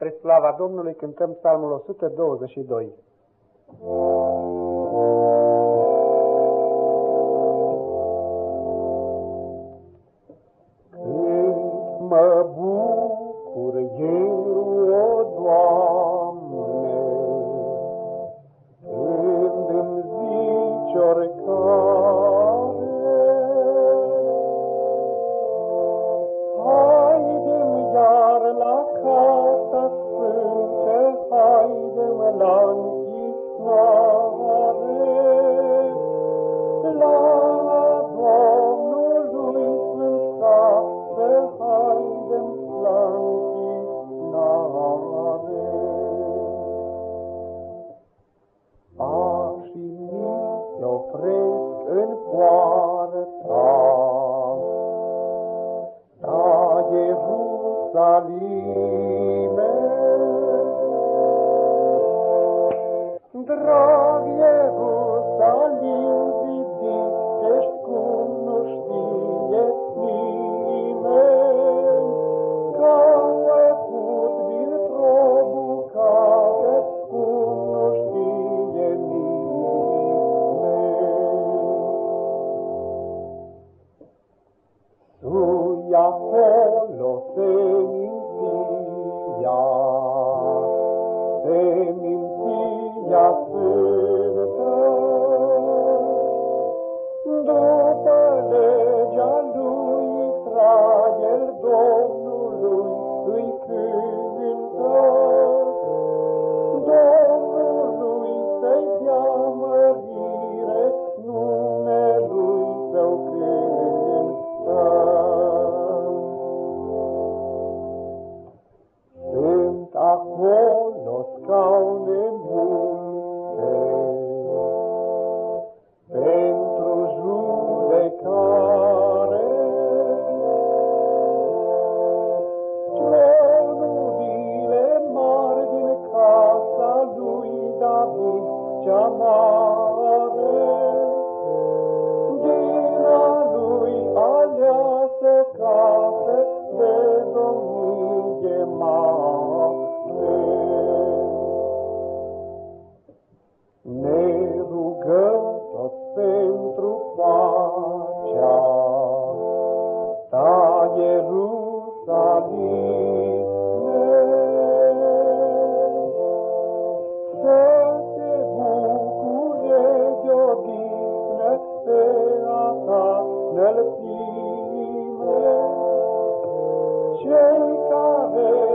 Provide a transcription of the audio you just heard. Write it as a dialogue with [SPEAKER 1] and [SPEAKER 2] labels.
[SPEAKER 1] Spre slava Domnului cântăm psalmul 122. Când mă bucur eu acolo se minția, se minția se John care